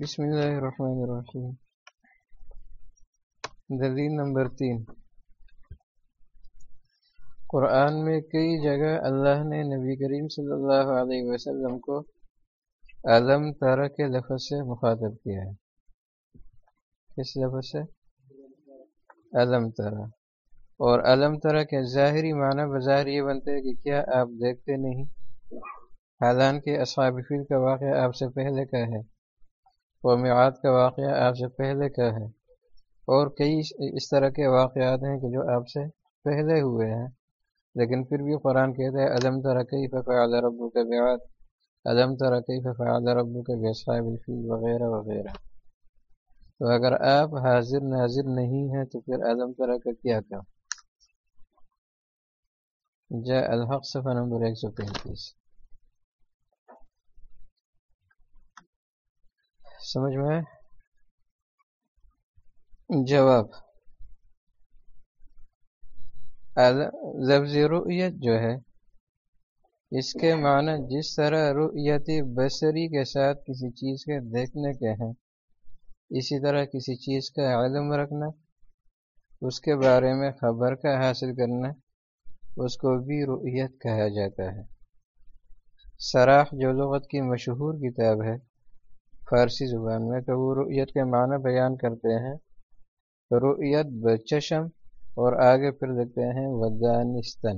بسم اللہ الرحمن الرحیم۔ دلیل نمبر تین۔ قرآن میں کئی جگہ اللہ نے نبی کریم صلی اللہ علیہ وسلم کو علم تارا کے لفظ سے مخاطب کیا ہے۔ کس لفظ سے؟ علم تارا اور علم تارا کے ظاہری معنی بظاہر یہ بنتے کہ کیا آپ دیکھتے نہیں؟ حالانکہ اصحاب فیل کا واقعہ آپ سے پہلے کا ہے۔ قومیات کا واقعہ آپ سے پہلے کا ہے۔ اور کئی اس طرح کے واقعات ہیں کہ جو آپ سے پہلے ہوئے ہیں۔ لیکن پھر بھی قرآن کہتا ہے عدم ترقی ففعل ربو کے بیعت عدم ترقی ففعل ربو کے بیصحاب الفیل؟ وغیرہ وغیرہ۔ تو اگر آپ حاضر، ناظر نہیں ہیں، تو پھر عدم طرح کا کیا کام؟ جا الحق صفحہ نمبر ایک سو پینتیس۔ سمجھ میں جواب۔ لفظ رؤیت جو ہے، اس کے معنی جس طرح رؤیت بصری کے ساتھ کسی چیز کے دیکھنے کے ہیں، اسی طرح کسی چیز کا علم رکھنا، اس کے بارے میں خبر کا حاصل کرنا، اس کو بھی رؤیت کہا جاتا ہے۔ سراح جو لغت کی مشہور کتاب ہے فارسی زبان میں تو وہ رؤیت کے معنی بیان کرتے ہیں۔ رؤیت بچشم اور آگے پھر لکھتے ہیں ودانستن۔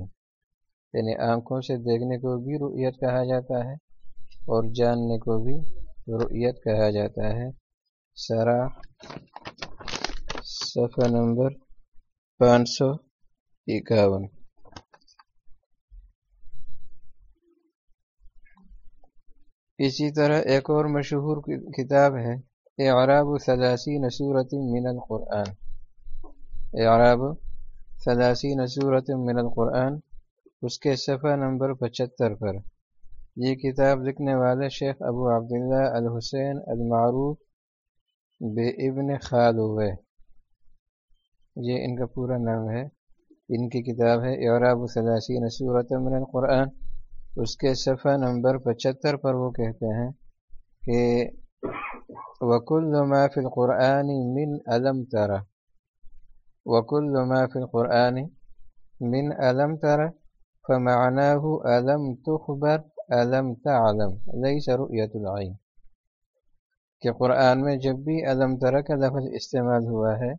یعنی آنکھوں سے دیکھنے کو بھی رؤیت کہا جاتا ہے اور جاننے کو بھی رؤیت کہا جاتا ہے۔ سرا، صفحہ نمبر پانچ سو اکاون۔ اسی طرح ایک اور مشہور کتاب ہے، اعراب ثلاثی نصورت من القرآن۔ اعراب ثلاثی نصورت من القرآن، اس کے صفحہ نمبر پچہتر پر۔ یہ کتاب لکھنے والے شیخ ابو عبداللہ الحسین المعروف بے ابن خالوے یہ ان کا پورا نام ہے۔ ان کی کتاب ہے، اعراب ثلاثی نصورت من القرآن۔ اس کے صفحہ نمبر پچہتر پر وہ کہتے ہیں کہ وکل ما فی القرآن من علم ترا وکل ما فی القرآن من علم ترا فمعناه علم تخبر علم تعلم ليس رؤية العين کہ قرآن میں جب بھی علم ترا کا لفظ استعمال ہوا ہے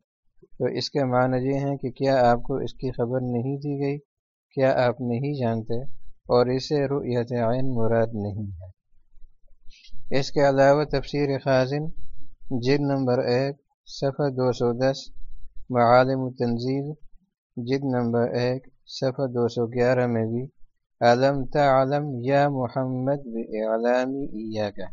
تو اس کے معنی یہ ہیں کہ کیا آپ کو اس کی خبر نہیں دی گئی؟ کیا آپ نہیں جانتے؟ اور اسے رؤیت عین مراد نہیں ہے۔ اس کے علاوہ تفسیر خازن جد نمبر ایک، صفحہ دو سو دس، معالم تنزیل جد نمبر ایک، صفحہ دو سو گیارہ میں بھی علم تعلم یا محمد ایا کا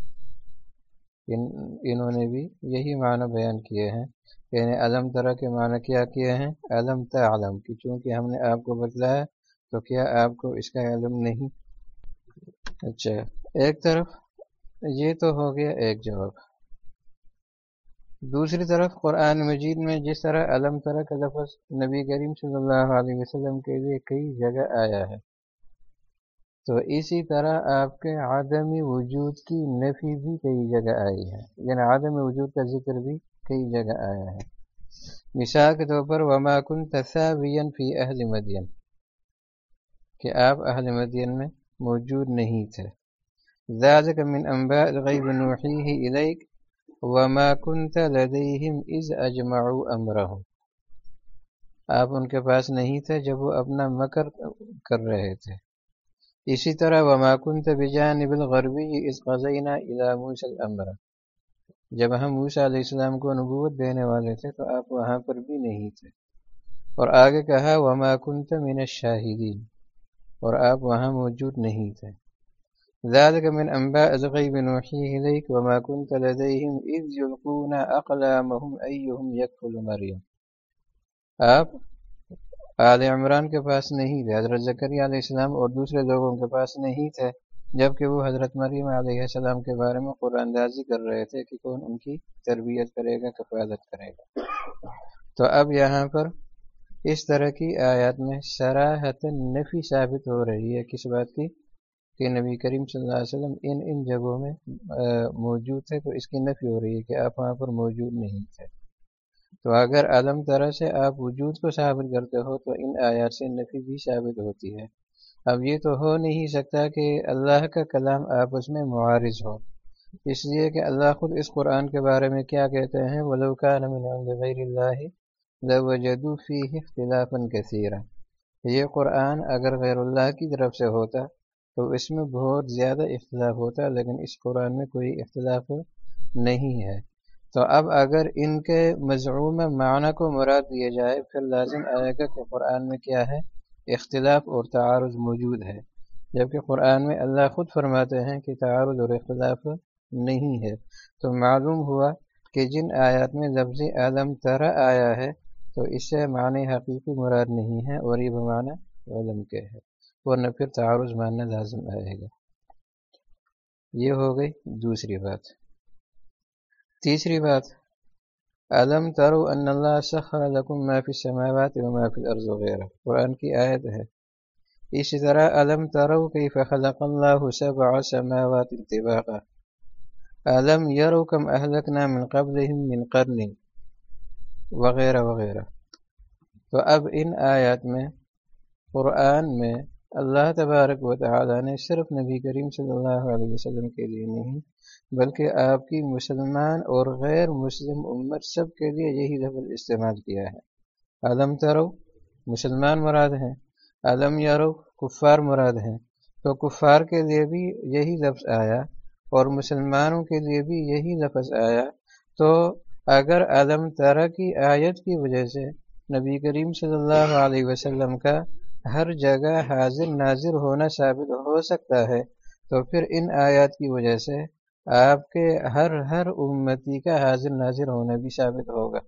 انہوں نے بھی یہی معنی بیان کیے ہیں۔ یعنی علم طرح کے معنی کیا کیے ہیں؟ علم تعلم، کہ چونکہ ہم نے آپ کو بتلایا تو کیا آپ کو اس کا علم نہیں؟ اچھا ایک طرف یہ تو ہو گیا ایک جواب۔ دوسری طرف قرآن مجید میں جس طرح علم طرح کا لفظ نبی کریم صلی اللہ علیہ وسلم کے لیے کئی جگہ آیا ہے، تو اسی طرح آپ کے عدمی وجود کی نفی بھی کئی جگہ آئی ہے۔ یعنی عدم وجود کا ذکر بھی کئی جگہ آیا ہے۔ مثال کے طور پر وما کن تصاوین فی اہل مدین کہ آپ اہل مدین میں موجود نہیں تھے۔ ذالک من انباء الغیب نوحیه الیک وما كنت لدیہم اذ اجمعوا امرہم۔ آپ ان کے پاس نہیں تھے جب وہ اپنا مکر کر رہے تھے۔ اسی طرح وما كنت بجانب الغربی اذ قضینا الى موسیٰ الامر۔ جب ہم موسیٰ علیہ السلام کو نبوت دینے والے تھے تو آپ وہاں پر بھی نہیں تھے۔ اور آگے کہا وما كنت من الشاہدین۔ اور آپ وہاں موجود نہیں تھے۔ ذلك من انباء الغيب نوحيه اليك وما كنت لديهم اذ يلقون اقلامهم ايهم يكفل مريم۔ آپ آل عمران کے پاس نہیں تھے، حضرت زکریہ علیہ السلام اور دوسرے لوگوں کے پاس نہیں تھے، جبکہ وہ حضرت مریم علیہ السلام کے بارے میں قرآن دازی کر رہے تھے کہ کون ان کی تربیت کرے گا، کفالت کرے گا۔ تو اب یہاں پر اس طرح کی آیات میں سراحت نفی ثابت ہو رہی ہے۔ کس بات کی؟ کہ نبی کریم صلی اللہ علیہ وسلم ان ان جگہوں میں موجود تھے تو اس کی نفی ہو رہی ہے کہ آپ وہاں پر موجود نہیں تھے۔ تو اگر عدم طرح سے آپ وجود کو ثابت کرتے ہو تو ان آیات سے نفی بھی ثابت ہوتی ہے۔ اب یہ تو ہو نہیں سکتا کہ اللہ کا کلام آپس میں معارض ہو۔ اس لیے کہ اللہ خود اس قرآن کے بارے میں کیا کہتے ہیں؟ غیر اللہ اختلاف کثیرہ یہ قرآن اگر غیر اللہ کی طرف سے ہوتا تو اس میں بہت زیادہ اختلاف ہوتا، لیکن اس قرآن میں کوئی اختلاف نہیں ہے۔ تو اب اگر ان کے مضعوم معنی کو مراد دیا جائے، پھر لازم آئے گا کہ قرآن میں کیا ہے؟ اختلاف اور تعارض موجود ہے۔ جبکہ قرآن میں اللہ خود فرماتے ہیں کہ تعارض اور اختلاف نہیں ہے۔ تو معلوم ہوا کہ جن آیات میں لفظ عالم طرح آیا ہے تو اس سے معنی حقیقی مراد نہیں ہے اور یہ بمانا علم کے ہے، ورنہ پھر تعارض ماننا لازم آئے گا۔ یہ ہو گئی دوسری بات۔ تیسری بات، علم ترو ان اللہ سخر لکم ما فی السماوات و ما فی الارض وغیرہ قرآن کی آیت ہے۔ اسی طرح علم ترو کیف خلق اللہ سبع سماوات انتباقا علم یرو کم اہلکنا من قبلهم من قرن۔ وغیرہ وغیرہ۔ تو اب ان آیات میں، قرآن میں اللہ تبارک و تعالیٰ نے صرف نبی کریم صلی اللہ علیہ وسلم کے لیے نہیں، بلکہ آپ کی مسلمان اور غیر مسلم امت سب کے لیے یہی لفظ استعمال کیا ہے۔ عالم ترو، مسلمان مراد ہیں۔ عالم یارو کفار مراد ہیں۔ تو کفار کے لیے بھی یہی لفظ آیا اور مسلمانوں کے لیے بھی یہی لفظ آیا۔ تو اگر عدم طرح کی آیت کی وجہ سے نبی کریم صلی اللہ علیہ وسلم کا ہر جگہ حاضر ناظر ہونا ثابت ہو سکتا ہے، تو پھر ان آیات کی وجہ سے آپ کے ہر ہر امتی کا حاضر ناظر ہونا بھی ثابت ہوگا۔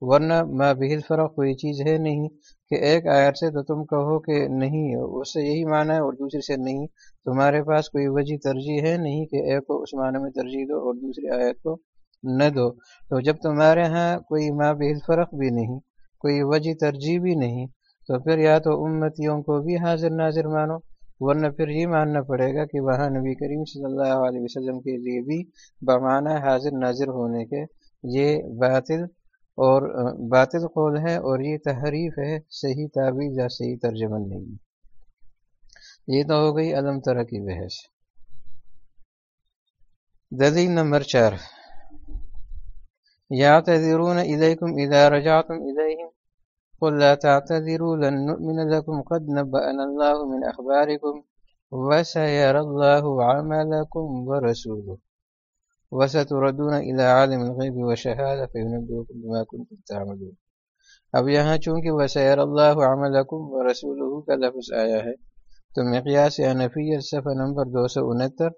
ورنہ ما فرق کوئی چیز ہے نہیں کہ ایک آیت سے تو تم کہو کہ نہیں، اس سے یہی معنی ہے اور دوسری سے نہیں۔ تمہارے پاس کوئی وجہ ترجیح ہے نہیں کہ ایک کو اس معنی میں ترجیح دو اور دوسری آیت کو نہ دو۔ تو جب تمہارے ہاں کوئی ماں بہل فرق بھی نہیں، کوئی وجہ ترجیح بھی نہیں، تو پھر یا تو امتیوں کو بھی حاضر ناظر مانو، ورنہ پھر یہ ماننا پڑے گا کہ وہاں نبی کریم صلی اللہ علیہ وسلم کے لیے بھی بمانہ حاضر ناظر ہونے کے یہ باطل اور، باطل قول ہے اور یہ تحریف ہے، صحیح تعویذ یا صحیح ترجمہ نہیں۔ یہ تو ہو گئی علم طرح کی بحث۔ دلیل نمبر چار۔ يعتذرون إليكم إذا رجعتم إليهم قل لا تعتذروا، لن نؤمن لكم قد نبأنا الله من أخباركم وسيرى الله عملكم ورسوله. وستردون إلى عالم الغيب وشهادة فينبئكم بما كنتم تعملون. اب یہاں چونکہ وسیر اللہ عملکم و رسول کا لفظ آیا ہے، تو مقیاس انفیت صفحہ نمبر دو سو انہتر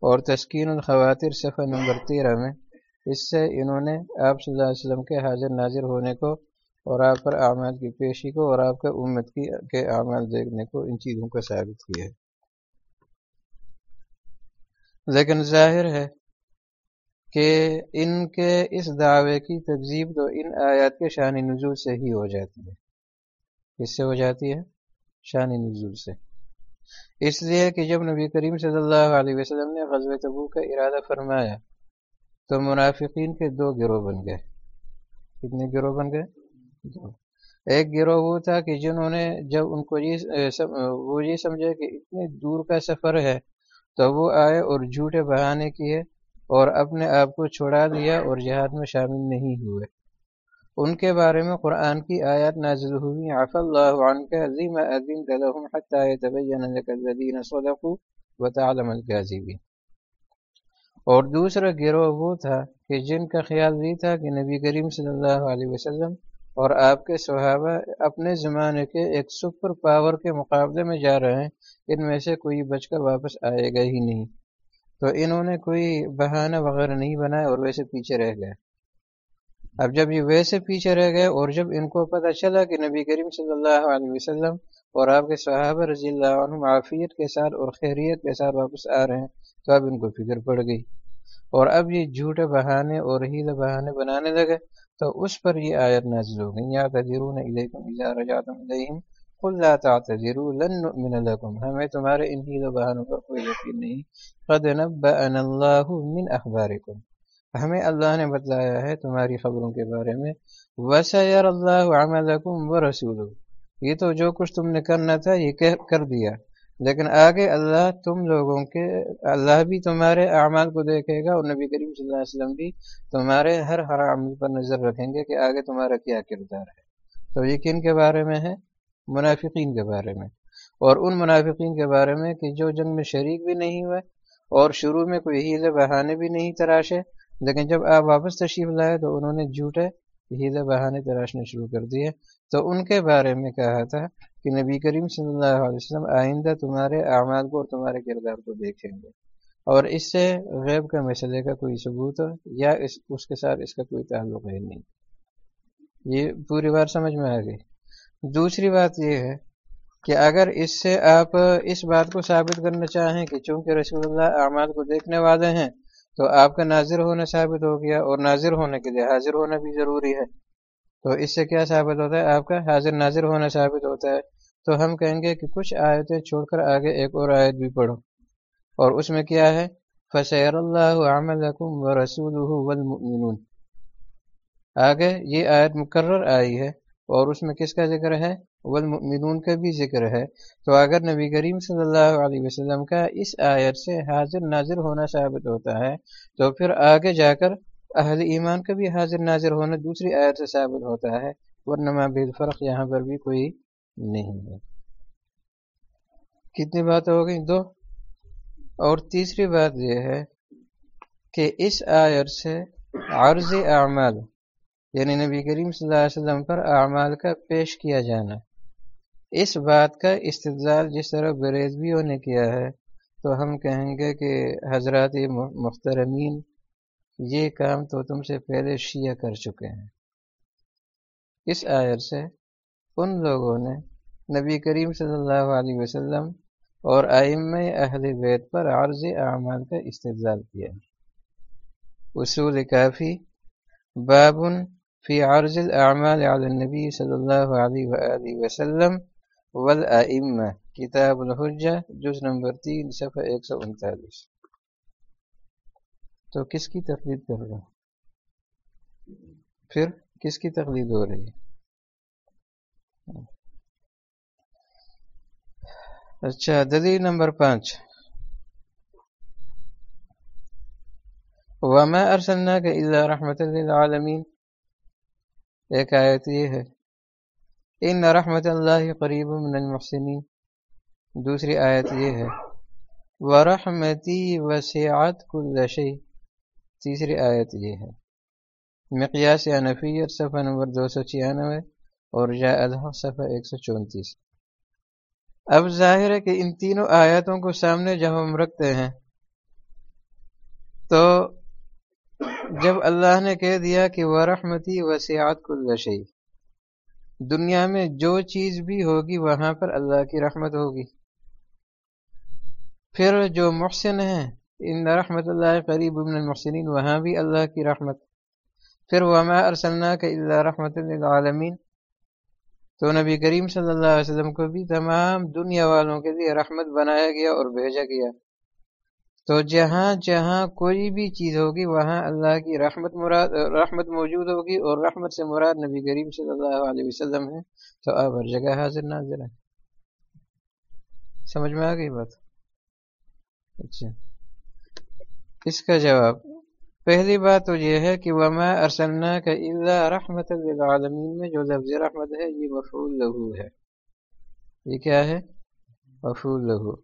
اور تسکین الخواتر صفحہ نمبر تیرہ میں اس سے انہوں نے آپ صلی اللہ علیہ وسلم کے حاضر ناظر ہونے کو اور آپ پر اعمال کی پیشی کو اور آپ کے امت کی کے اعمال دیکھنے کو ان چیزوں کو ثابت کیا ہے۔ لیکن ظاہر ہے کہ ان کے اس دعوے کی تجزیب تو ان آیات کے شان نزول سے ہی ہو جاتی ہے۔ کس سے ہو جاتی ہے؟ شان نزول سے۔ اس لیے کہ جب نبی کریم صلی اللہ علیہ وسلم نے غزوہ تبو کا ارادہ فرمایا تو منافقین کے دو گروہ بن گئے۔ کتنے گروہ بن گئے؟ ایک گروہ وہ تھا کہ جنہوں نے جب ان کو یہ وہ یہ سمجھا کہ اتنے دور کا سفر ہے، تو وہ آئے اور جھوٹے بہانے کیے اور اپنے آپ کو چھوڑا دیا اور جہاد میں شامل نہیں ہوئے۔ ان کے بارے میں قرآن کی آیات نازل ہوئی۔ عف اللہ عنک عظیم اذنت صدقوا وتعلم اور دوسرا گروہ وہ تھا کہ جن کا خیال یہ تھا کہ نبی کریم صلی اللہ علیہ وسلم اور آپ کے صحابہ اپنے زمانے کے ایک سپر پاور کے مقابلے میں جا رہے ہیں، ان میں سے کوئی بچ کر واپس آئے گا ہی نہیں۔ تو انہوں نے کوئی بہانہ وغیرہ نہیں بنایا اور ویسے پیچھے رہ گئے۔ اب جب یہ ویسے پیچھے رہ گئے اور جب ان کو پتہ چلا کہ نبی کریم صلی اللہ علیہ وسلم اور آپ کے صحابہ رضی اللہ عنہ معافیت کے ساتھ اور خیریت کے ساتھ واپس آ رہے ہیں، تو اب ان کو فکر پڑ گئی۔ اور اب یہ جھوٹے بہانے اور ہیل بہانے بنانے لگے، تو اس پر یہ آیت نازل ہو گئی۔ یا تجرون علیکم اذا رجعتم الیہم، قل لا تعتذروا، لن نؤمن لكم ہمیں تمہارے ان ہی بہانوں پر کوئی یقین نہیں۔ قد نبأنا اللہ من اخبارکم۔ ہمیں اللہ نے بتلایا ہے تمہاری خبروں کے بارے میں۔ وسیر اللہ عملکم ورسولہ۔ یہ تو جو کچھ تم نے کرنا تھا، یہ کر دیا۔ لیکن آگے اللہ تم لوگوں کے، اللہ بھی تمہارے اعمال کو دیکھے گا اور نبی کریم صلی اللہ علیہ وسلم بھی تمہارے ہر ہر عمل پر نظر رکھیں گے کہ آگے تمہارا کیا کردار ہے۔ تو یہ کن کے بارے میں ہے؟ منافقین کے بارے میں۔ اور ان منافقین کے بارے میں کہ جو جنگ میں شریک بھی نہیں ہوئے اور شروع میں کوئی ہیلے بہانے بھی نہیں تراشے، لیکن جب آپ واپس تشریف لائے تو انہوں نے جھوٹے ہیلے بہانے تراشنے شروع کر دیے۔ تو ان کے بارے میں کہا تھا کہ نبی کریم صلی اللہ علیہ وسلم آئندہ تمہارے اعمال کو اور تمہارے کردار کو دیکھیں گے۔ اور اس سے غیب کا مسئلے کا کوئی ثبوت یا اس اس کے ساتھ اس کا کوئی تعلق ہے نہیں۔ یہ پوری بار سمجھ میں آ گئی۔ دوسری بات یہ ہے کہ اگر اس سے آپ اس بات کو ثابت کرنا چاہیں کہ چونکہ رسول اللہ اعمال کو دیکھنے والے ہیں تو آپ کا ناظر ہونا ثابت ہو گیا اور ناظر ہونے کے لیے حاضر ہونا بھی ضروری ہے۔ تو اس سے کیا ثابت ہوتا ہے؟ آپ کا حاضر ناظر ہونا ثابت ہوتا ہے۔ تو ہم کہیں گے کہ کچھ آیتیں چھوڑ کر آگے ایک اور آیت بھی پڑھو۔ اور اس میں کیا ہے؟ فصیر اللہ و رسول آگے یہ آیت مقرر آئی ہے اور اس میں کس کا ذکر ہے؟ والمؤمنون کا بھی ذکر ہے۔ تو اگر نبی کریم صلی اللہ علیہ وسلم کا اس آیت سے حاضر ناظر ہونا ثابت ہوتا ہے، تو پھر آگے جا کر اہل ایمان کا بھی حاضر ناظر ہونا دوسری آیت سے ثابت ہوتا ہے، ورنہ بال فرق یہاں پر بھی کوئی نہیں ہے۔ کتنی بات ہو گئی؟ دو۔ اور تیسری بات یہ ہے کہ اس آیت سے عرض اعمال یعنی نبی کریم صلی اللہ علیہ وسلم پر اعمال کا پیش کیا جانا، اس بات کا استدلال جس طرح بریزویوں نے کیا ہے، تو ہم کہیں گے کہ حضرات محترمین یہ کام تو تم سے پہلے شیعہ کر چکے ہیں۔ اس آئر سے ان لوگوں نے نبی کریم صلی اللہ علیہ وسلم اور آئم اہل بیت پر عرض اعمال کا استدلال کیا۔ اصول کافی۔ بابن فی عرض الاعمال علی النبی صلی اللہ علیہ وآلہ وسلم والآئمہ کتاب الحجہ، جز نمبر تین، صفحہ ایک سو انتالیس۔ تو کس کی تقلید کر رہا پھر کس کی تقلید ہو رہی ہے؟ اچھا دلیل نمبر پانچ۔ وما ارسلناک الا رحمت للعالمین ایک آیت یہ ہے۔ ان رحمت اللہ قریب من المحسنین دوسری آیت یہ ہے۔ ورحمتی وسعت کل شیء تیسری آیت یہ ہے۔ مقیاس انفیت صفحہ نمبر دو سو چھیانوے اور جا الحق صفحہ ایک سو چونتیس۔ اب ظاہر ہے کہ ان تینوں آیاتوں کو سامنے جب ہم رکھتے ہیں، تو جب اللہ نے کہہ دیا کہ وہ رحمتی وسیعت کل شعی دنیا میں جو چیز بھی ہوگی وہاں پر اللہ کی رحمت ہوگی۔ پھر جو محسن ہیں ان رحمت اللہ قریب من المحسنین، وہاں بھی اللہ کی رحمت پھر وما ارسلنا کا اللہ رحمت للعالمین۔ تو نبی کریم صلی اللہ علیہ وسلم کو بھی تمام دنیا والوں کے لیے رحمت بنایا گیا اور بھیجا گیا۔ تو جہاں جہاں کوئی بھی چیز ہوگی، وہاں اللہ کی رحمت مراد، رحمت موجود ہوگی اور رحمت سے مراد نبی کریم صلی اللہ علیہ وسلم ہے تو اب ہر جگہ حاضر، ناظر ہے سمجھ میں آ گئی بات؟ اچھا۔ اس کا جواب، پہلی بات تو یہ ہے کہ وما ارسلنا کا اللہ رحمت للعالمین میں جو لفظ رحمت ہے، یہ مفعول لہو ہے۔ یہ کیا ہے؟ مفعول لہو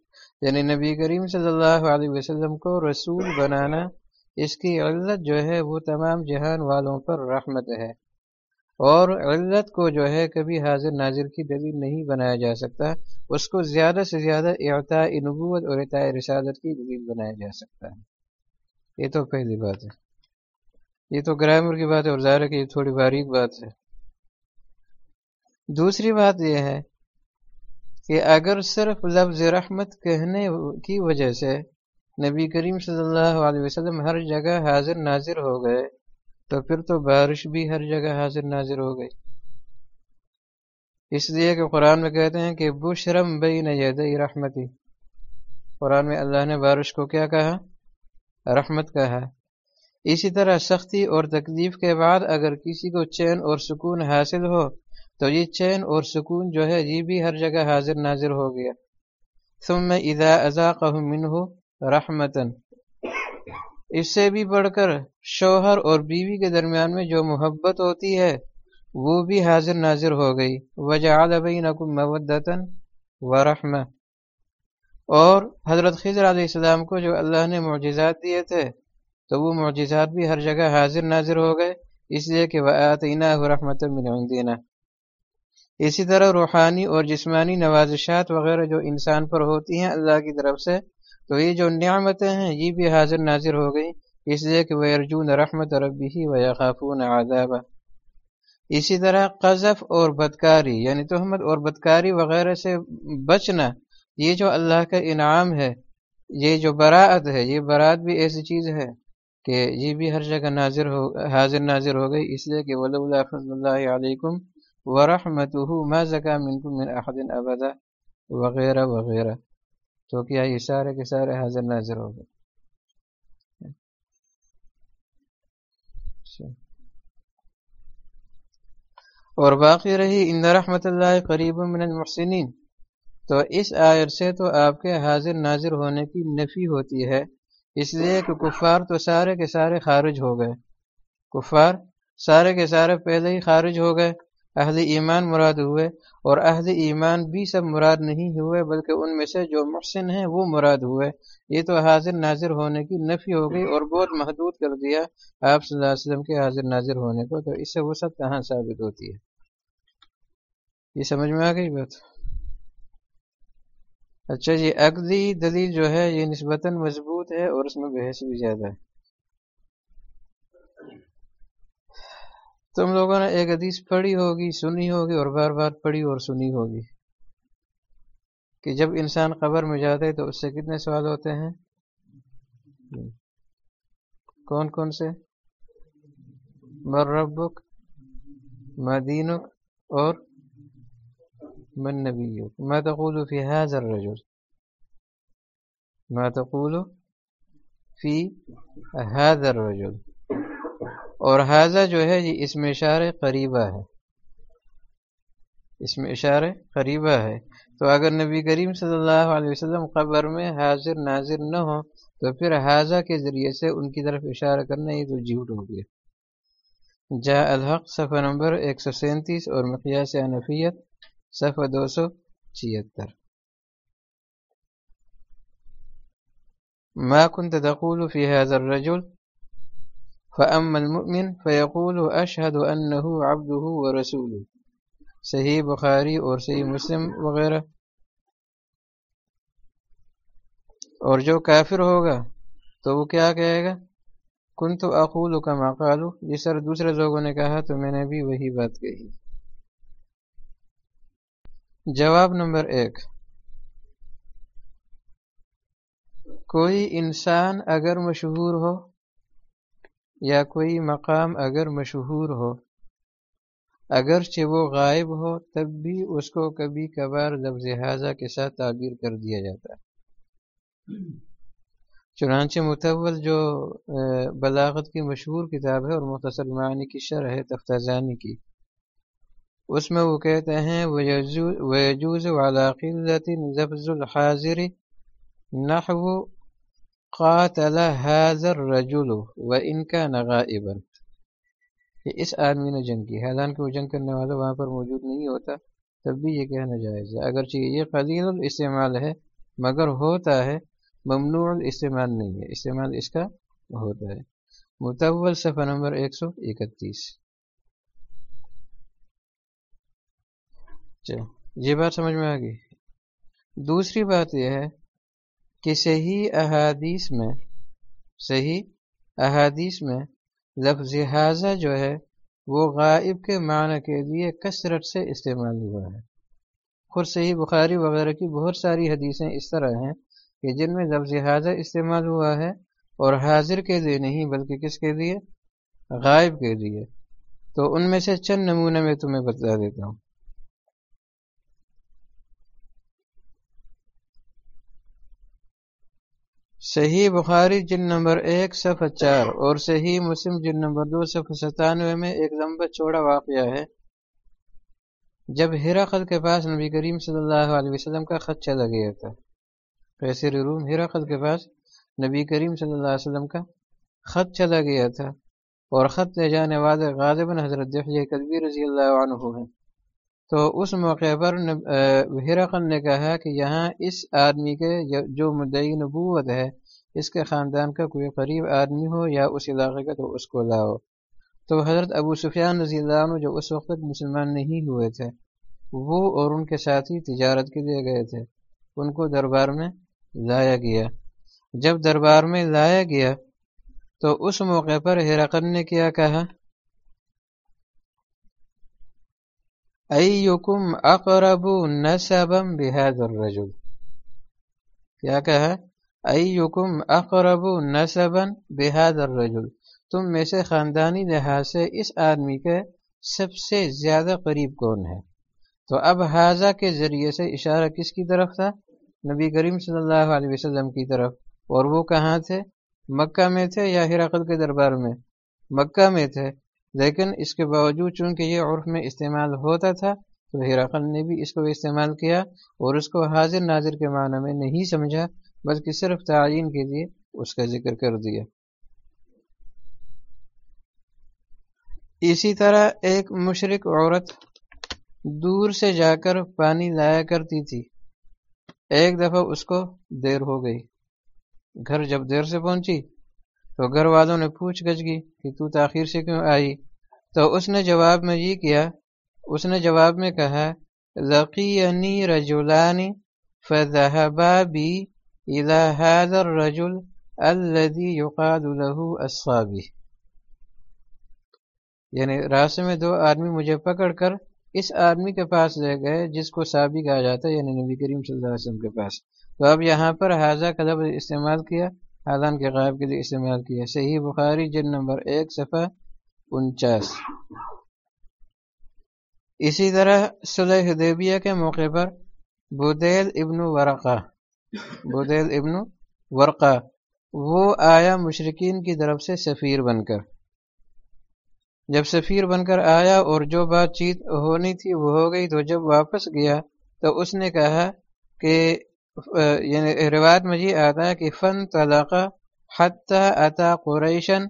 یعنی نبی کریم صلی اللہ علیہ وسلم کو رسول بنانا، اس کی علت جو ہے وہ تمام جہان والوں پر رحمت ہے۔ اور علت کو جو ہے کبھی حاضر ناظر کی دلیل نہیں بنایا جا سکتا، اس کو زیادہ سے زیادہ اعتاء نبوت اور اعتاء رسالت کی دلیل بنایا جا سکتا ہے۔ یہ تو پہلی بات ہے۔ یہ تو گرامر کی بات ہے اور ظاہر ہے کہ یہ تھوڑی باریک بات ہے۔ دوسری بات یہ ہے کہ اگر صرف لفظ رحمت کہنے کی وجہ سے نبی کریم صلی اللہ علیہ وسلم ہر جگہ حاضر ناظر ہو گئے، تو پھر تو بارش بھی ہر جگہ حاضر ناظر ہو گئی۔ اس لیے کہ قرآن میں کہتے ہیں کہ بشرم بین یدی رحمتی۔ قرآن میں اللہ نے بارش کو کیا کہا؟ رحمت کہا اسی طرح سختی اور تکلیف کے بعد اگر کسی کو چین اور سکون حاصل ہو، تو یہ چین اور سکون جو ہے، یہ بھی ہر جگہ حاضر ناظر ہو گیا۔ ثم اذا ازاقہ منہ رحمتن اس سے بھی بڑھ کر شوہر اور بیوی کے درمیان میں جو محبت ہوتی ہے، وہ بھی حاضر ناظر ہو گئی۔ وجعل بینکم مودتا ورحمہ اور حضرت خضر علیہ السلام کو جو اللہ نے معجزات دیے تھے، تو وہ معجزات بھی ہر جگہ حاضر ناظر ہو گئے، اس لیے کہ وہ آتینہ رحمت من اسی طرح روحانی اور جسمانی نوازشات وغیرہ جو انسان پر ہوتی ہیں اللہ کی طرف سے، تو یہ جو نعمتیں ہیں، یہ بھی حاضر ناظر ہو گئی اس لیے کہ وہ ارجون رحمت ربی ہی و یقافون عذاب اسی طرح قذف اور بدکاری یعنی تہمت اور بدکاری وغیرہ سے بچنا یہ جو اللہ کا انعام ہے، یہ جو براعت ہے، یہ براعت بھی ایسی چیز ہے کہ یہ بھی ہر جگہ ناظر ہو، حاضر ناظر ہو گئی۔ اس لیے کہ ولی اللہ علیکم ورحمت ما زکا منکم من احد ابدا وغیرہ وغیرہ۔ تو کیا یہ سارے کے سارے حاضر ناظر ہو گئے؟ اچھا۔ اور باقی رہی، ان رحمت اللہ قریب من المحسنین۔ تو اس آیت سے تو آپ کے حاضر ناظر ہونے کی نفی ہوتی ہے، اس لیے کہ کفار تو سارے کے سارے خارج ہو گئے۔ کفار سارے کے سارے پہلے ہی خارج ہو گئے، اہل ایمان مراد ہوئے اور اہل ایمان بھی سب مراد نہیں ہوئے، بلکہ ان میں سے جو محسن ہیں وہ مراد ہوئے۔ یہ تو حاضر ناظر ہونے کی نفی ہو گئی اور بہت محدود کر دیا آپ صلی اللہ علیہ وسلم کے حاضر ناظر ہونے کو۔ تو اس سے وہ سب کہاں ثابت ہوتی ہے؟ یہ سمجھ میں آ گئی بات؟ اچھا جی عقدی دلیل جو ہے یہ نسبتاً مضبوط ہے اور اس میں بحث بھی زیادہ ہے۔ تم لوگوں نے ایک حدیث پڑھی ہوگی، سنی ہوگی اور بار بار پڑھی اور سنی ہوگی کہ جب انسان قبر میں جاتے تو اس سے کتنے سوال ہوتے ہیں؟ کون کون سے؟ مر ربک مدینک اور من نبیک ما تقول فی هذا الرجل؟ ما تقول فی هذا الرجل؟ اور حاضہ جو ہے، یہ اس میں اشار قریبہ ہے۔ اس میں اشار قریبہ ہے۔ تو اگر نبی کریم صلی اللہ علیہ وسلم قبر میں حاضر ناظر نہ ہو تو پھر حاضہ کے ذریعے سے ان کی طرف اشارہ کرنا یہ تو جھوٹ ہو گیا۔ جا الحق، صفحہ نمبر ایک سو سینتیس اور مقیاس انفیت صفحہ دو سو چھتر ما كنت تقول في هذا الرجل؟ فأما المؤمن فيقول أشهد أنه عبده ورسوله۔ صحیح بخاری اور صحیح مسلم وغیرہ اور جو کافر ہوگا تو وہ کیا کہے گا؟ کن تو اقول کا مقالو جس طرح دوسرے لوگوں نے کہا تو میں نے بھی وہی بات کہی۔ جواب نمبر ایک۔ کوئی انسان اگر مشہور ہو یا کوئی مقام اگر مشہور ہو، اگرچہ وہ غائب ہو، تب بھی اس کو کبھی کبھار لفظ حاضہ کے ساتھ تعبیر کر دیا جاتا ہے۔ چنانچہ متول جو بلاغت کی مشہور کتاب ہے اور مختصر معنی کی شرح ہے تفتازانی کی۔ اس میں وہ کہتے ہیں ویجوز ولاقلت لفظ الحاضر نحو قاتل هذا الرجل وان كان غائبا. اس آدمی نے جنگ کی حالانکہ وہ جنگ کرنے والا وہاں پر موجود نہیں ہوتا، تب بھی یہ کہنا جائز ہے۔ اگرچہ یہ قلیل الاستعمال ہے، مگر ہوتا ہے، ممنوع الاستعمال نہیں ہے۔ استعمال اس کا ہوتا ہے۔ متول صفحہ نمبر ایک سو اکتیس۔ یہ بات سمجھ میں آ گئی۔ دوسری بات یہ ہے کہ صحیح احادیث میں، صحیح احادیث میں لفظ حاضہ جو ہے، وہ غائب کے معنی کے لیے کثرت سے استعمال ہوا ہے۔ خود صحیح بخاری وغیرہ کی بہت ساری حدیثیں اس طرح ہیں کہ جن میں لفظ حاضہ استعمال ہوا ہے اور حاضر کے لیے نہیں، بلکہ کس کے لیے؟ غائب کے لیے۔ تو ان میں سے چند نمونے میں تمہیں بتا دیتا ہوں۔ صحیح بخاری جن نمبر ایک، صفحہ چار، اور صحیح مسلم جن نمبر دو، صفحہ ستانوے میں ایک لمبا چوڑا واقعہ ہے۔ جب ہیراقل کے پاس نبی کریم صلی اللہ علیہ وسلم کا خط چلا گیا تھا قیصر روم ہیراقل کے پاس نبی کریم صلی اللہ علیہ وسلم کا خط چلا گیا تھا، اور خط لے جانے والے غالباً حضرت قلبی رضی اللہ عنہ ہیں۔ تو اس موقع پر ہرقن نے کہا کہ یہاں اس آدمی کے جو مدعی نبوت ہے، اس کے خاندان کا کوئی قریب آدمی ہو یا اس علاقے کا تو اس کو لاؤ۔ تو حضرت ابو سفیان رضی اللہ عنہ جو اس وقت تک مسلمان نہیں ہوئے تھے، وہ اور ان کے ساتھی تجارت کے لیے گئے تھے۔ ان کو دربار میں لایا گیا۔ جب دربار میں لایا گیا تو اس موقع پر ہرقن نے کیا کہا؟ ایکم اقرب نسبا بهذا الرجل؟ کیا کہا ایکم اقرب نسبا بهذا الرجل؟ تم میں سے خاندانی لحاظ سے اس آدمی کے سب سے زیادہ قریب کون ہے؟ تو اب حاضہ کے ذریعے سے اشارہ کس کی طرف تھا؟ نبی کریم صلی اللہ علیہ وسلم کی طرف۔ اور وہ کہاں تھے؟ مکہ میں تھے یا ہراقل کے دربار میں؟ مکہ میں تھے۔ لیکن اس کے باوجود چونکہ یہ عرف میں استعمال ہوتا تھا، تو ہیراقل نے بھی اس کو استعمال کیا اور اس کو حاضر ناظر کے معنی میں نہیں سمجھا، بلکہ صرف تعین کے لیے اس کا ذکر کر دیا۔ اسی طرح ایک مشرق عورت دور سے جا کر پانی لایا کرتی تھی۔ ایک دفعہ اس کو دیر ہو گئی۔ گھر جب دیر سے پہنچی تو گھر والوں نے پوچھ گچ گئی کہ تو تاخیر سے کیوں آئی؟ تو اس نے جواب میں یہ کیا، اس نے جواب میں کہا لقینی رجولانی فذهبا بی الى هذا الرجل الذي يقال له الصابي یعنی راستے میں دو آدمی مجھے پکڑ کر اس آدمی کے پاس لے گئے، جس کو صابی کہا جاتا ہے یعنی نبی کریم صلی اللہ علیہ وسلم کے پاس۔ تو اب یہاں پر حاضہ کا لفظ استعمال کیا حالان کے غائب کے لیے استعمال کیا۔ صحیح بخاری جن نمبر ایک، صفحہ انچاس۔ اسی طرح صلح حدیبیہ کے موقع پر بدیل ابن ورقہ بدیل ابن ورقہ، وہ آیا مشرقین کی طرف سے سفیر بن کر۔ جب سفیر بن کر آیا اور جو بات چیت ہونی تھی وہ ہو گئی تو جب واپس گیا تو اس نے کہا کہ یعنی روایت میں یہ آتا ہے کہ فن طلاقہ حتیٰ عطا قریشن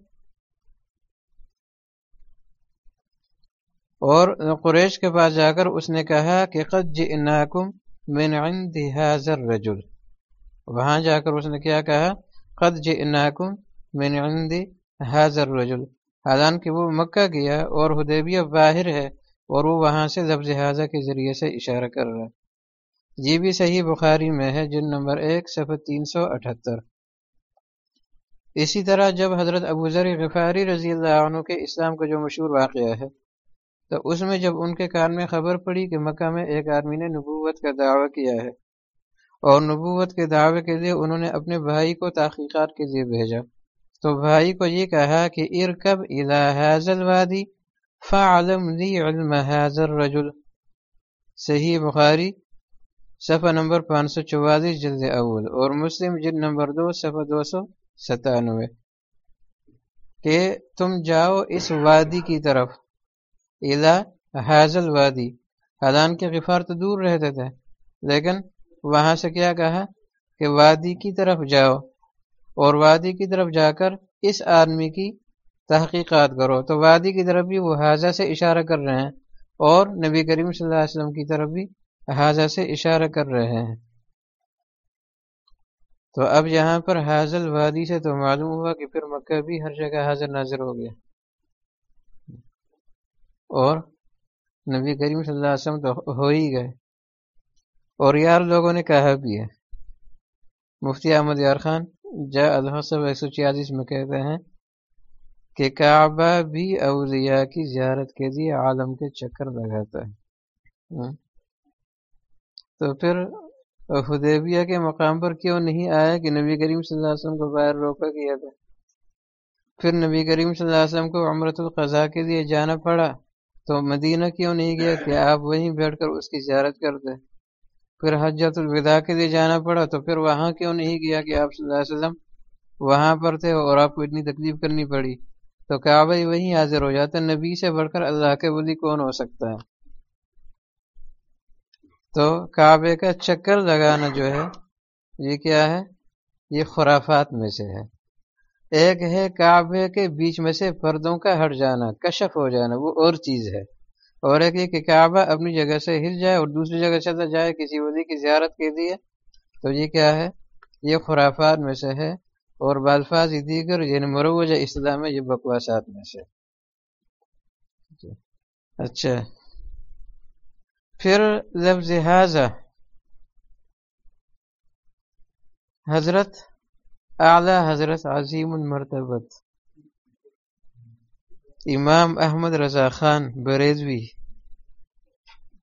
اور قریش کے پاس جا کر اس نے کہا کہ قد جئناکم من عند هذا الرجل۔ وہاں جا کر اس نے کیا کہا؟ قد جئناکم من عند هذا الرجل۔ حالانکہ وہ مکہ گیا اور حدیبیہ باہر ہے اور وہ وہاں سے لفظ حاضہ کے ذریعے سے اشارہ کر رہا ہے۔ یہ بھی صحیح بخاری میں ہے جن نمبر ایک، صفحہ تین سو اٹھتر۔ اسی طرح جب حضرت ابو ذر غفاری رضی اللہ عنہ کے اسلام کا جو مشہور واقعہ ہے، تو اس میں جب ان کے کان میں خبر پڑی کہ مکہ میں ایک آدمی نے نبوت کا دعویٰ کیا ہے، اور نبوت کے دعوے کے لیے انہوں نے اپنے بھائی کو تحقیقات کے لیے بھیجا، تو بھائی کو یہ کہا کہ، ارکب حاضل وادی فعلم لی علم حاضر رجل صحیح بخاری صفحہ نمبر پانچ سو چوالیس، جلد اول، اور مسلم جلد نمبر دو، صفحہ دو سو ستانوے۔ کہ تم جاؤ اس وادی کی طرف الا حاضل وادی حالان کے غفار تو دور رہتے تھے، لیکن وہاں سے کیا کہا؟ کہ وادی کی طرف جاؤ، اور وادی کی طرف جا کر اس آدمی کی تحقیقات کرو۔ تو وادی کی طرف بھی وہ حاضہ سے اشارہ کر رہے ہیں، اور نبی کریم صلی اللہ علیہ وسلم کی طرف بھی حاضہ سے اشارہ کر رہے ہیں۔ تو اب یہاں پر حاضل وادی سے تو معلوم ہوا کہ پھر مکہ بھی ہر جگہ حاضر نازر ہو گیا۔ اور نبی کریم صلی اللہ علیہ وسلم تو ہو ہی گئے۔ اور یار لوگوں نے کہا بھی ہے۔ مفتی احمد یار خان، جا الحصب ایک سو چھیالیس میں کہتے ہیں کہ کعبہ بھی اولیاء کی زیارت کے لیے عالم کے چکر لگاتا ہے۔ تو پھر حدیبیہ کے مقام پر کیوں نہیں آیا کہ نبی کریم صلی اللہ علیہ وسلم کو باہر روکا کیا تھا؟ پھر نبی کریم صلی اللہ علیہ وسلم کو عمرت القضاء کے لیے جانا پڑا تو مدینہ کیوں نہیں گیا کہ آپ وہیں بیٹھ کر اس کی زیارت کرتے؟ پھر حجت الوداع کے لیے جانا پڑا تو پھر وہاں کیوں نہیں گیا کہ آپ صلی اللہ علیہ وسلم وہاں پر تھے اور آپ کو اتنی تکلیف کرنی پڑی؟ تو کعبہ وہیں حاضر ہو جاتا، نبی سے بڑھ کر اللہ کے ولی کون ہو سکتا ہے؟ تو کعبے کا چکر لگانا جو ہے، یہ کیا ہے؟ یہ خرافات میں سے ہے۔ ایک ہے کعبے کے بیچ میں سے پردوں کا ہٹ جانا، کشف ہو جانا، وہ اور چیز ہے۔ اور ایک یہ کہ کعبہ اپنی جگہ سے ہل جائے اور دوسری جگہ چلا جائے کسی ولی کی زیارت کے لیے، تو یہ کیا ہے؟ یہ خرافات میں سے ہے۔ اور بالفاظ دیگر یعنی مروج اسلام یہ بکواسات میں سے۔ اچھا۔ پھر لفظ حاضہ حضرت اعلی، حضرت عظیم المرتبت امام احمد رضا خان بریزوی،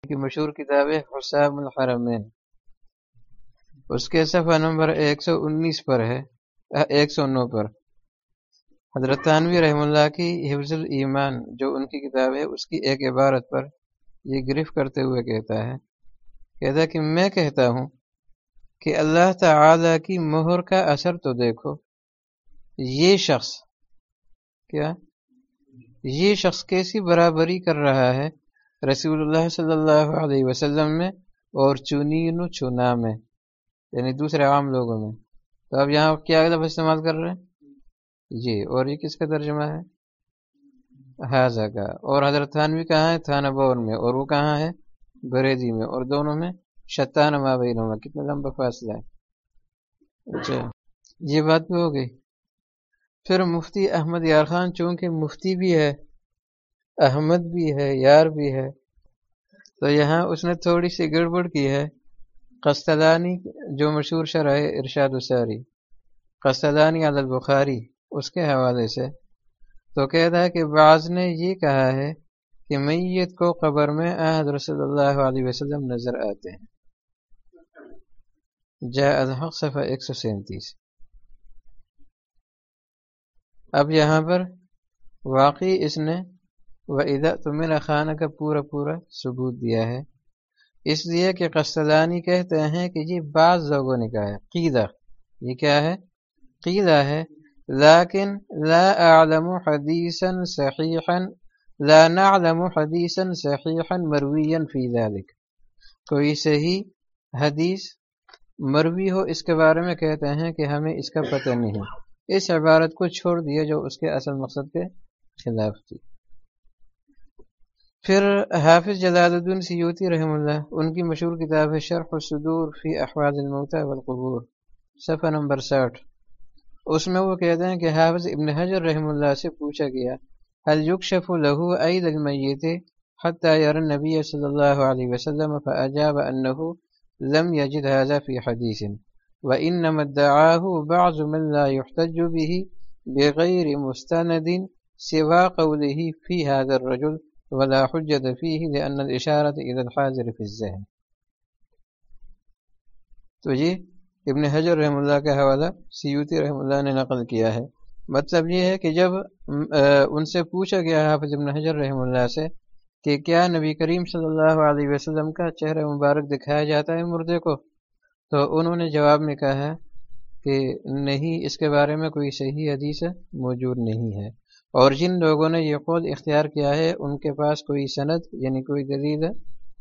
کی مشہور کتاب ہے حسام الحرمین۔ اس کے صفحہ نمبر ایک سو انیس پر ہے ایک سو نو پر۔ حضرت تانوی رحم اللہ کی حفظ الایمان، جو ان کی کتاب ہے، اس کی ایک عبارت پر یہ گرفت کرتے ہوئے کہتا ہے کہتا ہے کہ میں کہتا ہوں کہ اللہ تعالی کی مہر کا اثر تو دیکھو، یہ شخص کیا؟ یہ شخص کیسی برابری کر رہا ہے رسول اللہ صلی اللہ علیہ وسلم میں اور چنین چنا میں یعنی دوسرے عام لوگوں میں۔ تو اب یہاں کیا لفظ استعمال کر رہے ہیں؟ جی اور یہ کس کا ترجمہ ہے؟ حاضہ کا۔ اور حضرت تھانوی کہاں ہے؟ تھانہ بور میں۔ اور وہ کہاں ہے؟ بریدی میں۔ اور دونوں میں شتان مابینوں کتنا لمبا فاصلہ ہے اچھا۔ یہ بات بھی ہو گئی۔ پھر مفتی احمد یار خان، چونکہ مفتی بھی ہے، احمد بھی ہے، یار بھی ہے، تو یہاں اس نے تھوڑی سی گڑبڑ کی ہے۔ قسطلانی، جو مشہور شرح ارشاد الساری قسطلانی عدل بخاری اس کے حوالے سے۔ تو کہتا ہے کہ بعض نے یہ کہا ہے کہ میت کو قبر میں احد رسول اللہ علیہ وسلم نظر آتے ہیں۔ جا الحق صفحہ ایک سو سینتیس۔ اب یہاں پر واقعی اس نے و ادا تو میرا خانہ کا پورا پورا ثبوت دیا ہے۔ اس لیے کہ قسطلانی کہتے ہیں کہ یہ بعض لوگوں نے کہا ہے۔ قیدہ یہ کیا ہے؟ قیدہ ہے لیکن لا اعلم حدیثا صحیحا لا نعلم حدیثا صحیحا مرویا فی ذلك. کوئی صحیح حدیث مروی ہو، اس کے بارے میں کہتے ہیں کہ ہمیں اس کا پتہ نہیں۔ اس عبارت کو چھوڑ دیا جو اس کے اصل مقصد کے خلاف تھی۔ پھر حافظ جلال الدین سیوتی رحم اللہ، ان کی مشہور کتاب ہے شرح الصدور فی احوال الموتى والقبور، صفحہ نمبر ساٹھ۔ اس میں وہ کہتے ہیں کہ حافظ ابن حجر رحم اللہ سے پوچھا گیا حل یکشف له عید المیت حتى يرى النبي صلی اللہ علیہ وسلم فأجاب انه لم يجد هذا في حديث، وإنما ادعاه بعض من لا يحتج به بغير مستند سوى قوله في هذا الرجل ولا حجت فيه لأن الإشارة إلى الحاضر في الذهن. تو یہ ابن حجر رحم اللہ کا حوالہ سیوتی رحم اللہ نے نقل کیا ہے۔ مطلب یہ ہے کہ جب ان سے پوچھا گیا حافظ ابن حجر رحم اللہ سے کہ کیا نبی کریم صلی اللہ علیہ وسلم کا چہرہ مبارک دکھایا جاتا ہے مردے کو؟ تو انہوں نے جواب میں کہا ہے کہ نہیں، اس کے بارے میں کوئی صحیح حدیث موجود نہیں ہے۔ اور جن لوگوں نے یہ قول اختیار کیا ہے، ان کے پاس کوئی سند یعنی کوئی دلیل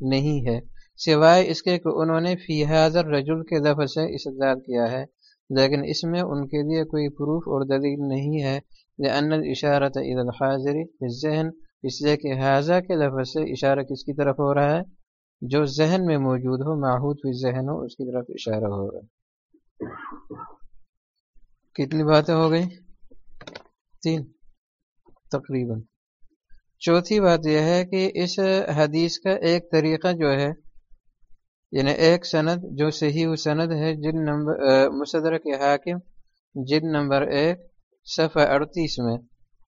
نہیں ہے۔ سوائے اس کے کہ انہوں نے فی حاضر رجل کے لفظ سے استدار کیا ہے، لیکن اس میں ان کے لیے کوئی پروف اور دلیل نہیں ہے ان اشارت عید الحاضر ذہن اس لیے کہ حاضہ کے لفظ سے اشارہ کس کی طرف ہو رہا ہے؟ جو ذہن میں موجود ہو ماحود فی ذہن ہو، اس کی طرف اشارہ ہو رہا ہے۔ کتنی باتیں ہو گئی تین، تقریباً۔ چوتھی بات یہ ہے کہ اس حدیث کا ایک طریقہ جو ہے یعنی ایک سند جو صحیح و سند ہے، جن نمبر مصدر کے حاکم، جن نمبر ایک، صفحہ اڑتیس میں۔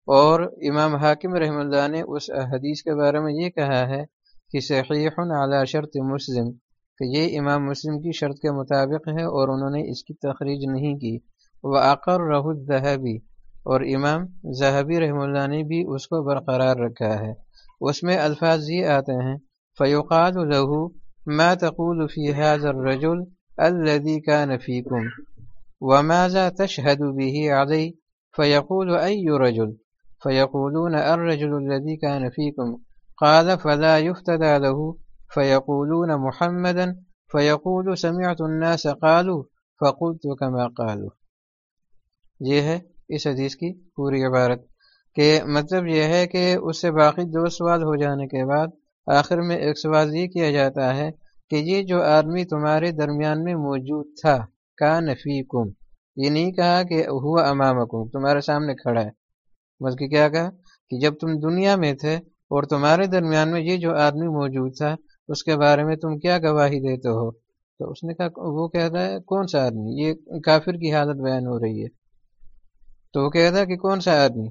اور امام حاکم رحم اللہ نے اس حدیث کے بارے میں یہ کہا ہے کہ صحیح اعلیٰ شرط مسلم، کہ یہ امام مسلم کی شرط کے مطابق ہے اور انہوں نے اس کی تخریج نہیں کی۔ وہ عقر رہ الدہبی اور امام زہبی رحم اللہ نے بھی اس کو برقرار رکھا ہے۔ اس میں الفاظ یہ آتے ہیں فیوقات الہو ما تقول فی هذا الرجل الذي كان فيكم وماذا تشهد به علي فيقول أي رجل؟ فيقولون الرجل الذي كان فيكم. قال فلا يفتدى له. فيقولون محمدا. فيقول سمعت الناس قالوا. فقلت كما قالوا. یہ ہے اس حدیث کی پوری عبارت کہ مطلب یہ ہے کہ اس سے باقی دو سوال ہو جانے کے بعد آخر میں ایک سوال یہ کیا جاتا ہے کہ یہ جو آدمی تمہارے درمیان میں موجود تھا کا نفی کم یہ نہیں کہا کہ ہوا امام تمہارے سامنے کھڑا ہے۔ بلکہ کیا کہا کہ جب تم دنیا میں تھے اور تمہارے درمیان میں یہ جو آدمی موجود تھا، اس کے بارے میں تم کیا گواہی دیتے ہو؟ تو اس نے کہا، وہ کہتا ہے، کون سا آدمی؟ یہ کافر کی حالت بیان ہو رہی ہے۔ تو وہ کہتا ہے کہ کون سا آدمی؟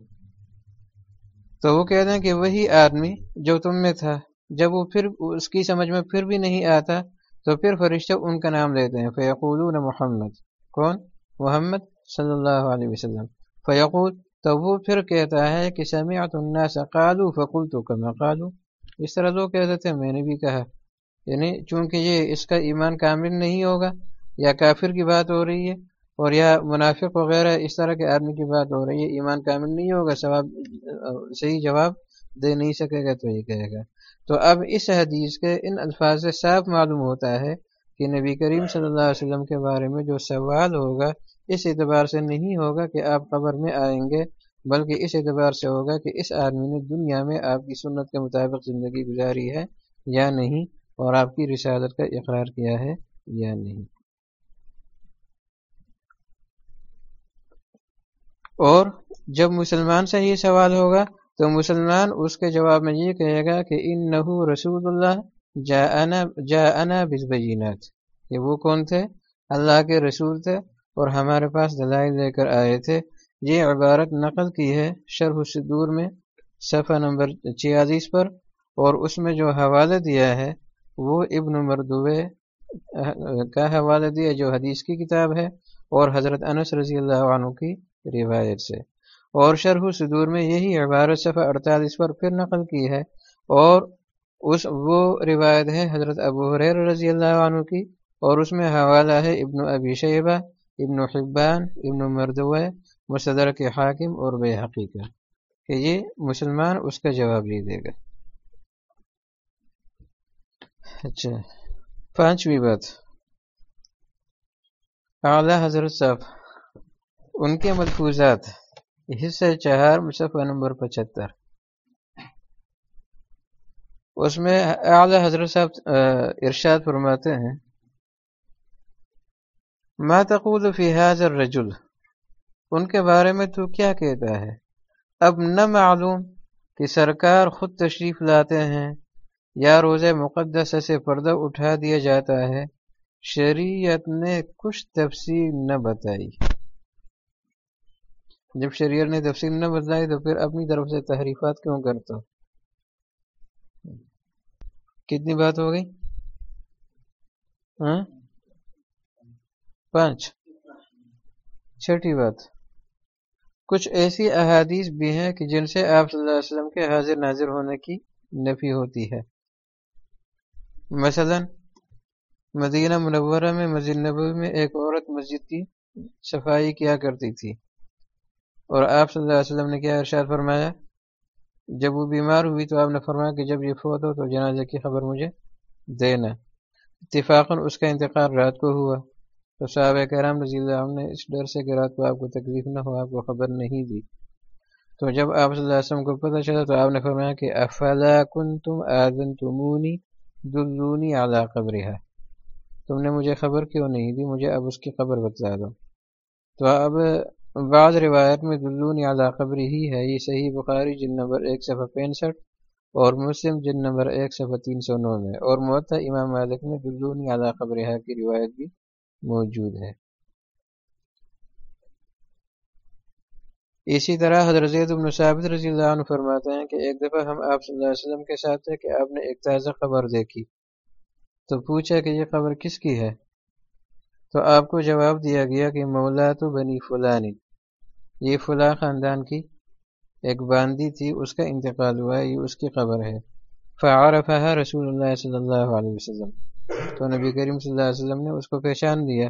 تو وہ کہتے ہیں کہ وہی آدمی جو تم میں تھا۔ جب وہ پھر اس کی سمجھ میں پھر بھی نہیں آتا تو پھر فرشتہ ان کا نام لیتے ہیں فیقول محمد۔ کون؟ محمد صلی اللہ علیہ وسلم۔ فیقول تو وہ پھر کہتا ہے کہ سمعت الناس قالو فقلت کما قالو اس طرح لوگ کہتے تھے میں نے بھی کہا۔ یعنی چونکہ یہ اس کا ایمان کامل نہیں ہوگا، یا کافر کی بات ہو رہی ہے، اور یا منافق وغیرہ اس طرح کے آدمی کی بات ہو رہی ہے، ایمان کامل نہیں ہوگا، ثواب، صحیح جواب دے نہیں سکے گا تو یہ کہے گا۔ تو اب اس حدیث کے ان الفاظ سے صاف معلوم ہوتا ہے کہ نبی کریم صلی اللہ علیہ وسلم کے بارے میں جو سوال ہوگا، اس اعتبار سے نہیں ہوگا کہ آپ قبر میں آئیں گے، بلکہ اس اعتبار سے ہوگا کہ اس آدمی نے دنیا میں آپ کی سنت کے مطابق زندگی گزاری ہے یا نہیں، اور آپ کی رسالت کا اقرار کیا ہے یا نہیں۔ اور جب مسلمان سے یہ سوال ہوگا تو مسلمان اس کے جواب میں یہ کہے گا کہ ان نحو رسول اللہ جا انا جا انا کہ وہ کون تھے؟ اللہ کے رسول تھے اور ہمارے پاس دلائل لے کر آئے تھے۔ یہ عبارت نقل کی ہے شرح صدور میں، صفحہ نمبر چھیالیس پر۔ اور اس میں جو حوالہ دیا ہے، وہ ابن مردوے، کا حوالہ دیا جو حدیث کی کتاب ہے اور حضرت انس رضی اللہ عنہ کی روایت سے۔ اور شرح صدور میں یہی عبارت صفحہ اڑتالیس پر پھر نقل کی ہے اور اس وہ روایت ہے حضرت ابو حریر رضی اللہ عنہ کی اور اس میں حوالہ ہے ابن ابی شیبہ، ابن حبان، ابن مردو مصدر کے حاکم اور بے حقیقہ کہ یہ مسلمان اس کا جواب لے دے گا۔ اچھا پانچویں بات۔ اعلیٰ حضرت صاحب، ان کے ملفوظات۔ حصہ چہار مصفح نمبر پچہتر۔ اس میں اعلی حضرت صاحب ارشاد فرماتے ہیں، ما تقول فی حاضر الرجل ان کے بارے میں تو کیا کہتا ہے؟ اب نہ معلوم کہ سرکار خود تشریف لاتے ہیں یا روز مقدس سے پردہ اٹھا دیا جاتا ہے، شریعت نے کچھ تفصیل نہ بتائی۔ جب شریعت نے تفصیل نہ بدلائی تو پھر اپنی طرف سے تحریفات کیوں کرتا؟ کتنی بات ہو گئی؟ ہاں؟ پانچ۔ چھٹی بات۔ کچھ ایسی احادیث بھی ہیں کہ جن سے آپ صلی اللہ علیہ وسلم کے حاضر ناظر ہونے کی نفی ہوتی ہے۔ مثلا، مدینہ منورہ میں مسجد نبوی میں ایک عورت مسجد کی صفائی کیا کرتی تھی۔ اور آپ صلی اللہ علیہ وسلم نے کیا ارشاد فرمایا؟ جب وہ بیمار ہوئی تو آپ نے فرمایا کہ جب یہ فوت ہو تو جنازے کی خبر مجھے دینا۔ اتفاقاً اس کا انتقال رات کو ہوا۔ تو صحابہ کرام رضی اللہ عنہ نے اس ڈر سے کہ رات کو آپ کو تکلیف نہ ہو، آپ کو خبر نہیں دی۔ تو جب آپ صلی اللہ علیہ وسلم کو پتہ چلا تو آپ نے فرمایا کہ افلا کن تم آدن تمونی دلونی اعلیٰ قبر تم نے مجھے خبر کیوں نہیں دی؟ مجھے اب اس کی خبر بتا دو۔ تو اب بعض روایت میں دلون اعلیٰ قبری ہی ہے، یہ صحیح بخاری جن نمبر ایک صفحہ پینسٹھ اور مسلم جن نمبر ایک صفحہ تین سو نو میں اور معطا امام مالک میں دلون اعلیٰ قبر کی روایت بھی موجود ہے۔ اسی طرح حضرت بن ثابت رضی اللہ عنہ فرماتے ہیں کہ ایک دفعہ ہم آپ صلی اللہ علیہ وسلم کے ساتھ تھے کہ آپ نے ایک تازہ خبر دیکھی۔ تو پوچھا کہ یہ خبر کس کی ہے؟ تو آپ کو جواب دیا گیا کہ مولا تو بنی فلانی۔ یہ فلاں خاندان کی ایک باندی تھی، اس کا انتقال ہوا ہے یہ اس کی خبر ہے۔ فعرفها رسول اللہ صلی اللہ علیہ وسلم۔ تو نبی کریم صلی اللہ علیہ وسلم نے اس کو پہچان دیا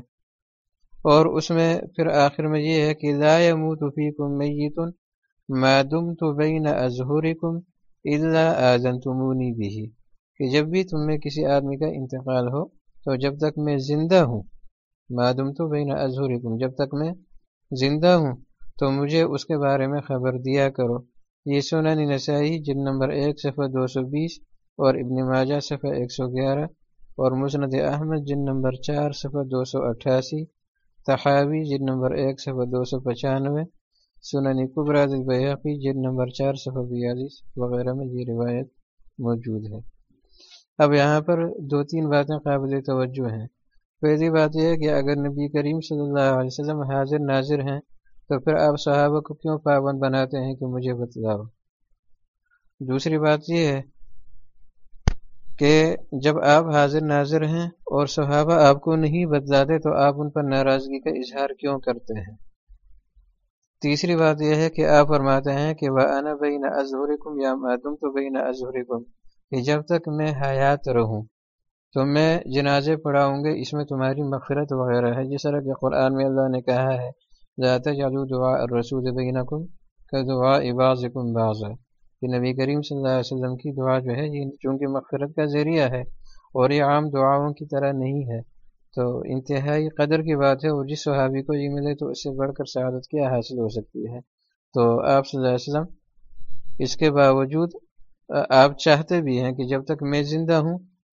اور اس میں پھر آخر میں یہ ہے کہ لا يموت فيكم میت ما دمت بین ازہورکم الا آذنتمونی به کہ جب بھی تم میں کسی آدمی کا انتقال ہو، تو جب تک میں زندہ ہوں، ما دمت بین ازہورکم جب تک میں زندہ ہوں تو مجھے اس کے بارے میں خبر دیا کرو۔ یہ سنن نسائی جن نمبر ایک، صفحہ دو سو بیس، اور ابن ماجہ، صفحہ ایک سو گیارہ، اور مسند احمد جن نمبر چار، صفحہ دو سو اٹھاسی، تحاوی جن نمبر ایک، صفحہ دو سو پچانوے، سنن قبراد البیقی جن نمبر چار، صفحہ بیالیس، وغیرہ میں یہ روایت موجود ہے۔ اب یہاں پر دو تین باتیں قابل توجہ ہیں۔ پہلی بات یہ ہے کہ اگر نبی کریم صلی اللہ علیہ وسلم حاضر ناظر ہیں تو پھر آپ صحابہ کو کیوں پابند بناتے ہیں کہ مجھے بتلاؤ؟ دوسری بات یہ ہے کہ جب آپ حاضر ناظر ہیں اور صحابہ آپ کو نہیں بتلاتے تو آپ ان پر ناراضگی کا اظہار کیوں کرتے ہیں؟ تیسری بات یہ ہے کہ آپ فرماتے ہیں کہ وہ انا بین ازہرکم یا تم تو بین ازہرکم کہ جب تک میں حیات رہوں تو میں جنازے پڑھاؤں گے، اس میں تمہاری مغفرت وغیرہ ہے۔ جس طرح کہ قرآن میں اللہ نے کہا ہے ذات جادو دعا رسول بینکم کا دعا عباظکم بعض کہ نبی کریم صلی اللہ علیہ وسلم کی دعا جو ہے، یہ چونکہ مغفرت کا ذریعہ ہے اور یہ عام دعاؤں کی طرح نہیں ہے۔ تو انتہائی قدر کی بات ہے اور جس صحابی کو یہ ملے تو اس سے بڑھ کر سعادت کیا حاصل ہو سکتی ہے۔ تو آپ صلی اللہ علیہ وسلم، اس کے باوجود، آپ چاہتے بھی ہیں کہ جب تک میں زندہ ہوں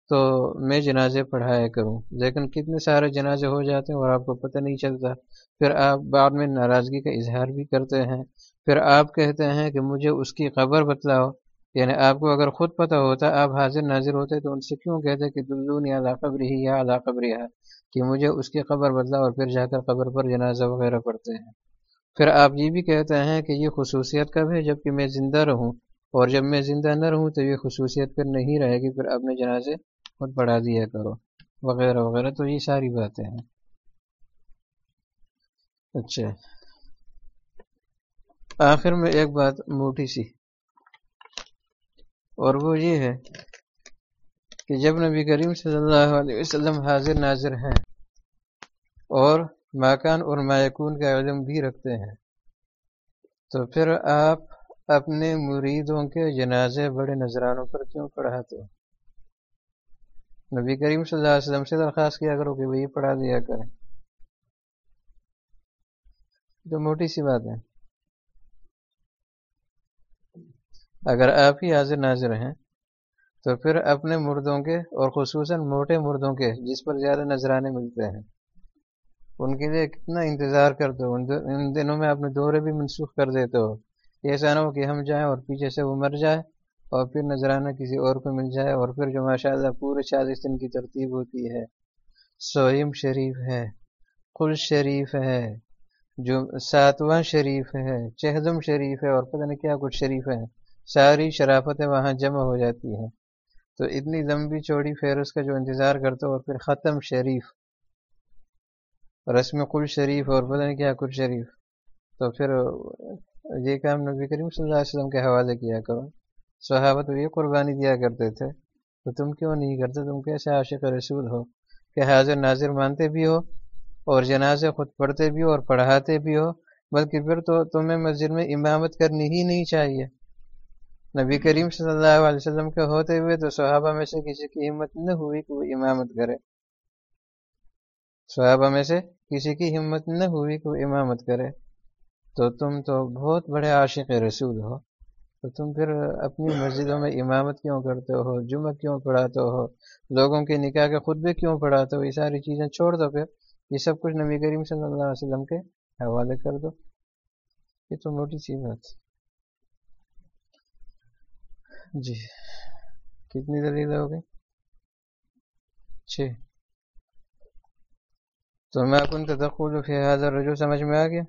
تو میں جنازے پڑھایا کروں۔ لیکن کتنے سارے جنازے ہو جاتے ہیں اور آپ کو پتہ نہیں چلتا۔ پھر آپ بعد میں ناراضگی کا اظہار بھی کرتے ہیں۔ پھر آپ کہتے ہیں کہ مجھے اس کی خبر بتلاؤ۔ یعنی آپ کو اگر خود پتہ ہوتا، آپ حاضر ناظر ہوتے تو ان سے کیوں کہتے کہ دلون یا قبر ہی یا اللہ ہے کہ مجھے اس کی خبر بدلاؤ اور پھر جا کر قبر پر جنازہ وغیرہ پڑھتے ہیں۔ پھر آپ یہ بھی کہتے ہیں کہ یہ خصوصیت کب ہے؟ جبکہ میں زندہ رہوں۔ اور جب میں زندہ نہ رہوں تو یہ خصوصیت پھر نہیں رہے گی۔ پھر اپنے جنازے خود پڑھا دیا کرو، وغیرہ وغیرہ، تو یہ ساری باتیں ہیں۔ اچھا۔ آخر میں ایک بات موٹی سی۔ اور وہ یہ ہے کہ جب نبی کریم صلی اللہ علیہ وسلم حاضر ناظر ہیں اور ماکان اور مایکون کا علم بھی رکھتے ہیں، تو پھر آپ اپنے مریدوں کے جنازے بڑے نذرانوں پر کیوں پڑھاتے نبی کریم صلی اللہ علیہ وسلم سے درخواست کیا کرو کہ وہی پڑھا دیا کریں۔ جو موٹی سی بات ہے۔ اگر آپ ہی حاضر ناظر ہیں، تو پھر اپنے مردوں کے اور خصوصاً موٹے مردوں کے جس پر زیادہ نذرانے ملتے ہیں، ان کے لیے کتنا انتظار کرتے ہو ان دنوں میں اپنے دورے بھی منسوخ کر دیتے ہو ایسا نہ ہو کہ ہم جائیں اور پیچھے سے وہ مر جائے۔ اور پھر نذرانہ کسی اور کو مل جائے اور پھر جو ماشاء اللہ پورے چالیس دن کی ترتیب ہوتی ہے، سوئم شریف ہے کل شریف ہے، جو ساتواں شریف ہے، چہدم شریف ہے اور پتہ نہیں کیا کچھ شریف ہے، ساری شرافتیں وہاں جمع ہو جاتی ہیں۔ تو اتنی لمبی چوڑی فیروز کا جو انتظار کرتا اور پھر ختم شریف، رسم کل شریف اور پتہ نہیں کیا کل شریف۔ تو پھر یہ کام نبی کریم صلی اللہ علیہ وسلم کے حوالے کیا کرو۔ صحابہ تو یہ قربانی دیا کرتے تھے تو تم کیوں نہیں کرتے؟ تم کیسے عاشق رسول ہو؟ کہ حاضر ناظر مانتے بھی ہو اور جنازے خود پڑھتے بھی ہو اور پڑھاتے بھی ہو، بلکہ پھر تو تمہیں مسجد میں امامت کرنی ہی نہیں چاہیے۔ نبی کریم صلی اللہ علیہ وسلم کے ہوتے ہوئے تو صحابہ میں سے کسی کی ہمت نہ ہوئی کہ وہ امامت کرے۔ صحابہ میں سے کسی کی ہمت نہ ہوئی کہ وہ امامت کرے۔ تو تم تو بہت بڑے عاشق رسول ہو۔ تو تم پھر اپنی مسجدوں میں امامت کیوں کرتے ہو؟ جمعہ کیوں پڑھاتے ہو؟ لوگوں کے نکاح کے خطبے کیوں پڑھاتے ہو؟ یہ ساری چیزیں چھوڑ دو پھر۔ یہ سب کچھ نبی کریم صلی اللہ علیہ وسلم کے حوالے کر دو۔ یہ تو موٹی سی بات۔ جی۔ کتنی دلیل ہو گئی؟ چھ۔ تو میں کن تدخل فی حاضر رجوع سمجھ میں آ گیا؟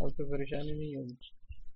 اب تو پریشانی نہیں ہوگی۔